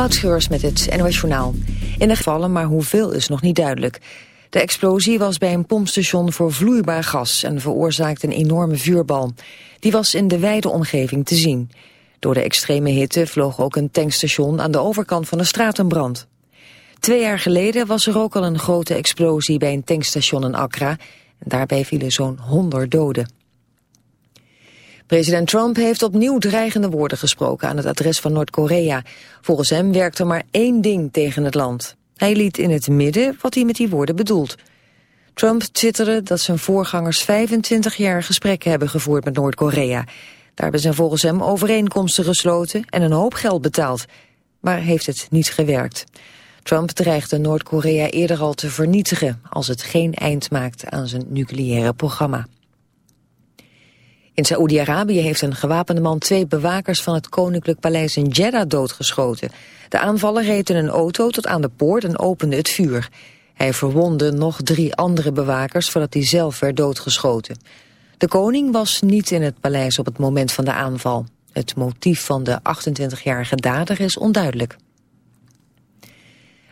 Moutscheurs met het NOS Journaal. In de gevallen, maar hoeveel is nog niet duidelijk. De explosie was bij een pompstation voor vloeibaar gas... en veroorzaakte een enorme vuurbal. Die was in de wijde omgeving te zien. Door de extreme hitte vloog ook een tankstation... aan de overkant van de straat in brand. Twee jaar geleden was er ook al een grote explosie... bij een tankstation in Accra. Daarbij vielen zo'n 100 doden. President Trump heeft opnieuw dreigende woorden gesproken aan het adres van Noord-Korea. Volgens hem werkt er maar één ding tegen het land. Hij liet in het midden wat hij met die woorden bedoelt. Trump twitterde dat zijn voorgangers 25 jaar gesprekken hebben gevoerd met Noord-Korea. Daarbij zijn volgens hem overeenkomsten gesloten en een hoop geld betaald. Maar heeft het niet gewerkt. Trump dreigde Noord-Korea eerder al te vernietigen als het geen eind maakt aan zijn nucleaire programma. In Saoedi-Arabië heeft een gewapende man twee bewakers van het koninklijk paleis in Jeddah doodgeschoten. De aanvaller reed in een auto tot aan de poort en opende het vuur. Hij verwondde nog drie andere bewakers voordat hij zelf werd doodgeschoten. De koning was niet in het paleis op het moment van de aanval. Het motief van de 28-jarige dader is onduidelijk.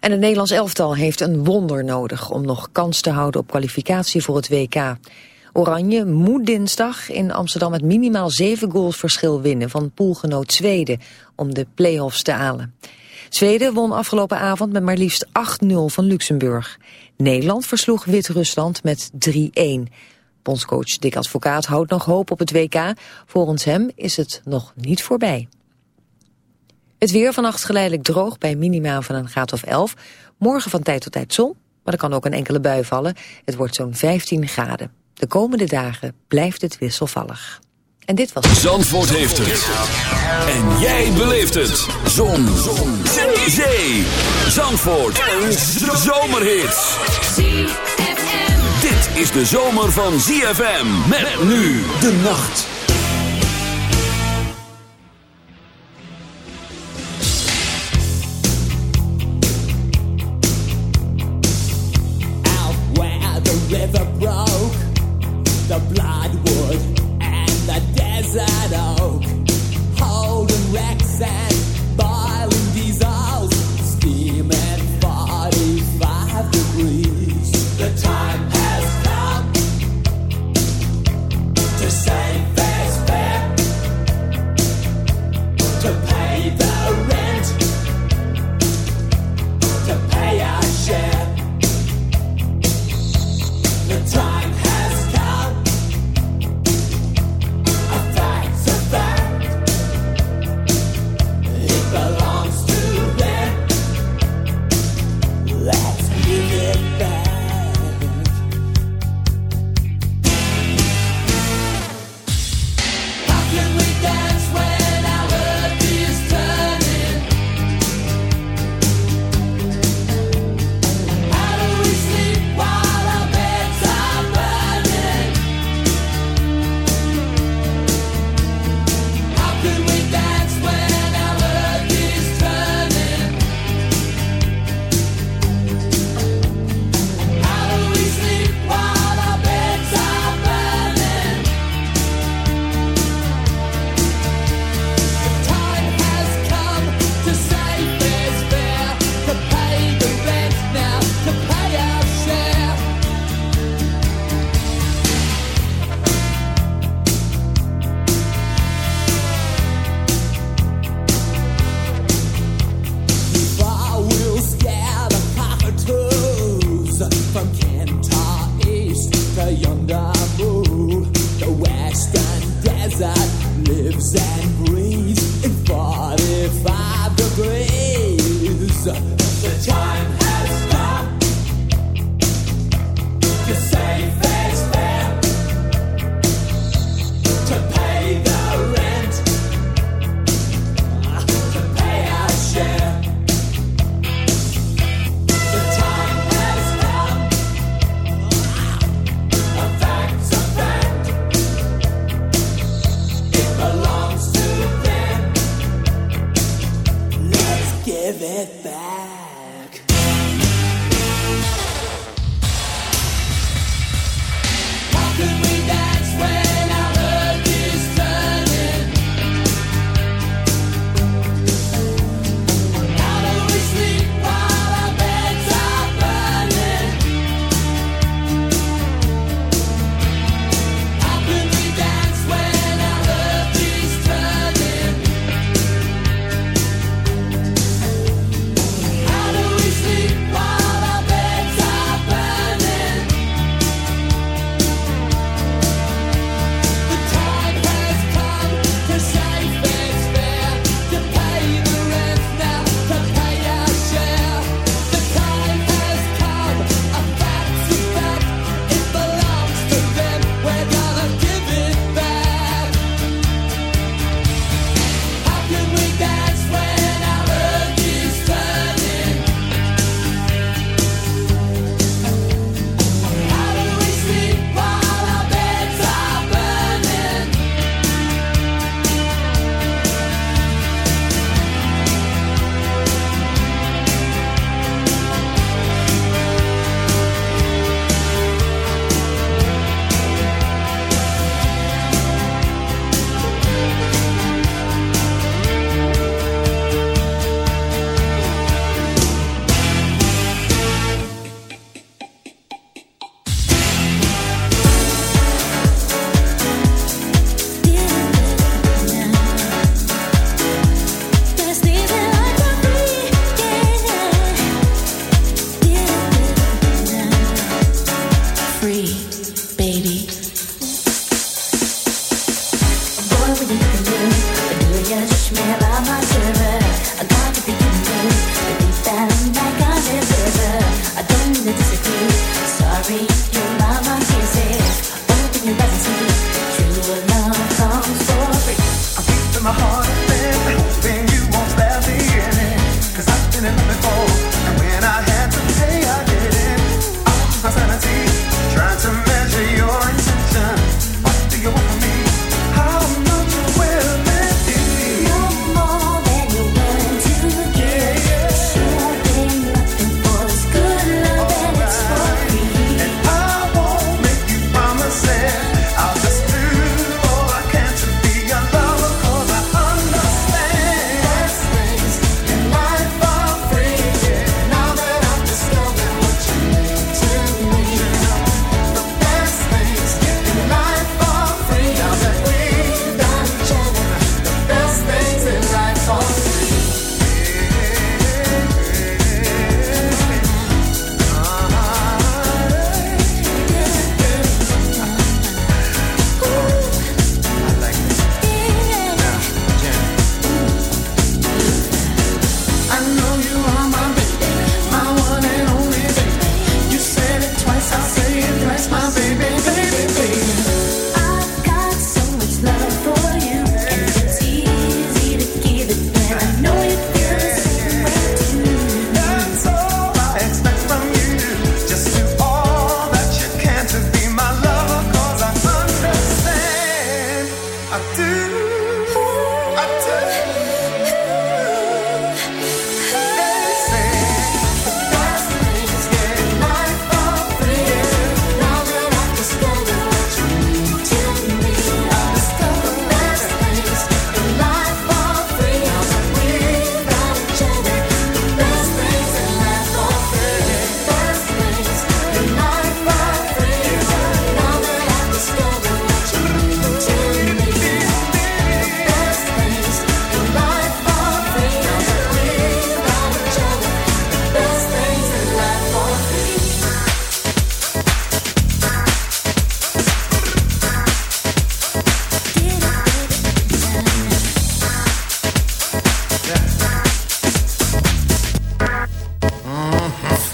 En het Nederlands elftal heeft een wonder nodig om nog kans te houden op kwalificatie voor het WK. Oranje moet dinsdag in Amsterdam met minimaal zeven goals verschil winnen van poolgenoot Zweden om de play-offs te halen. Zweden won afgelopen avond met maar liefst 8-0 van Luxemburg. Nederland versloeg Wit-Rusland met 3-1. Bondscoach Dick Advocaat houdt nog hoop op het WK. Volgens hem is het nog niet voorbij. Het weer vannacht geleidelijk droog bij minima van een graad of 11. Morgen van tijd tot tijd zon, maar er kan ook een enkele bui vallen. Het wordt zo'n 15 graden. De komende dagen blijft het wisselvallig. En dit was... Zandvoort heeft het. En jij beleeft het. Zon. Zon. Zee. Zee. Zandvoort. Een zomerhit. Dit is de zomer van ZFM. Met nu de nacht. Out where the river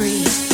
free.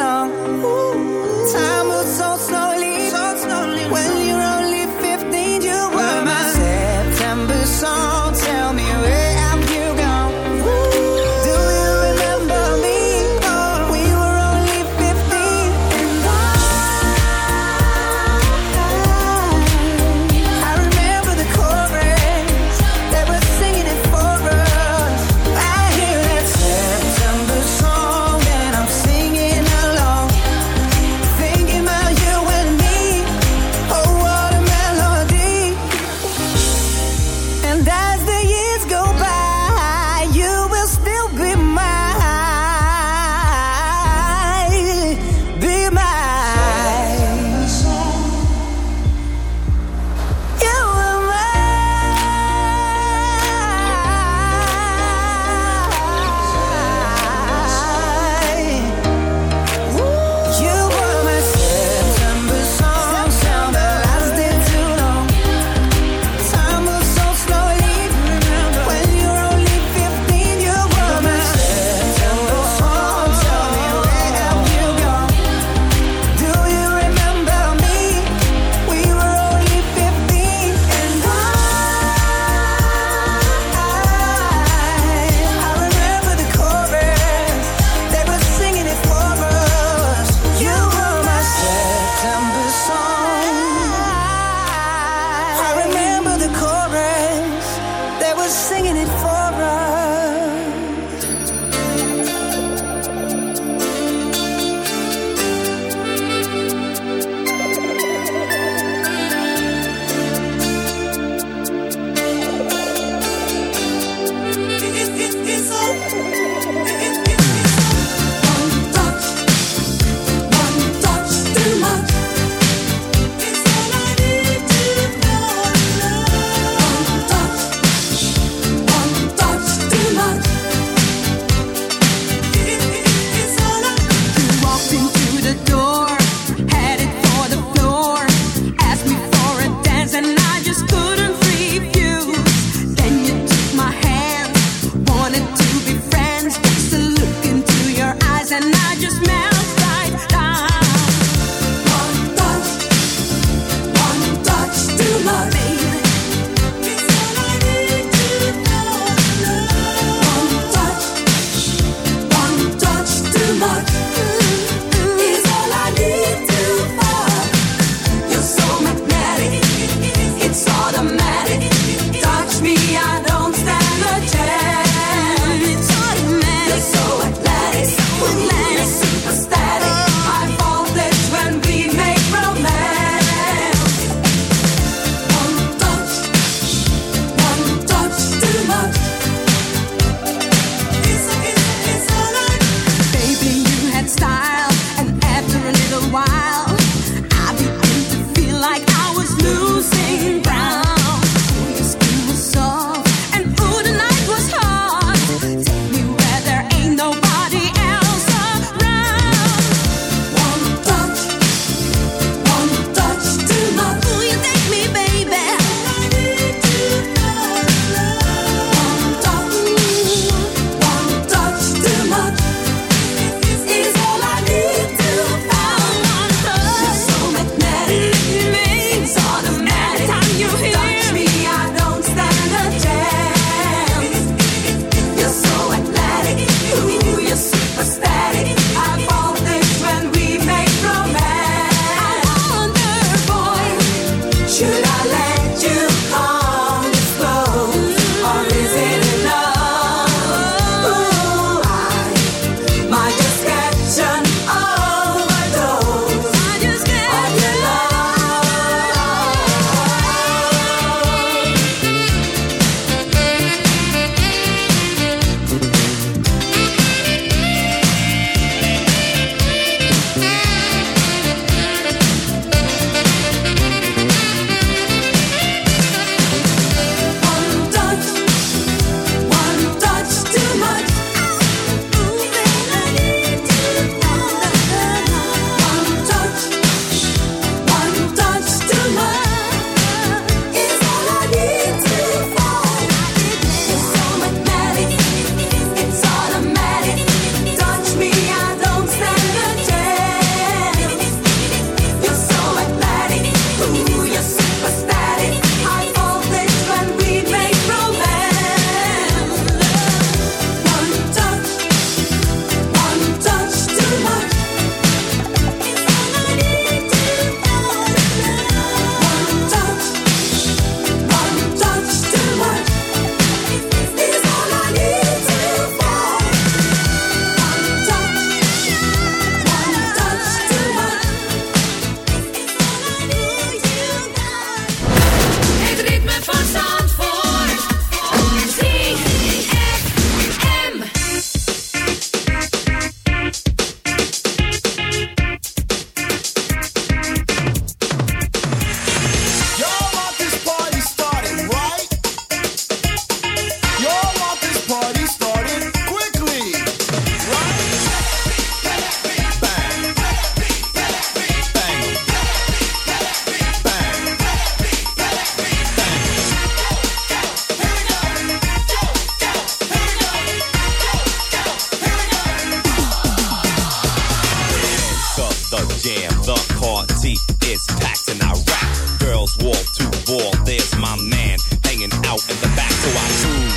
Wall to wall, there's my man hanging out in the back. So I cruise,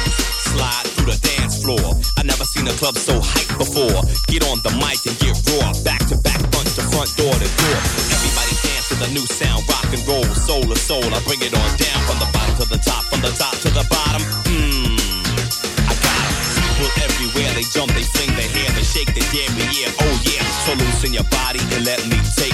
slide through the dance floor. I never seen a club so hyped before. Get on the mic and get raw. Back to back, front to front, door to door. Everybody dance to the new sound, rock and roll, soul to soul. I bring it on down from the bottom to the top, from the top to the bottom. Mmm, I got 'em. People everywhere, they jump, they fling their hair, they shake their damn yeah, oh yeah. So loosen your body and let me take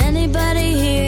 anybody here?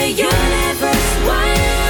the universe wide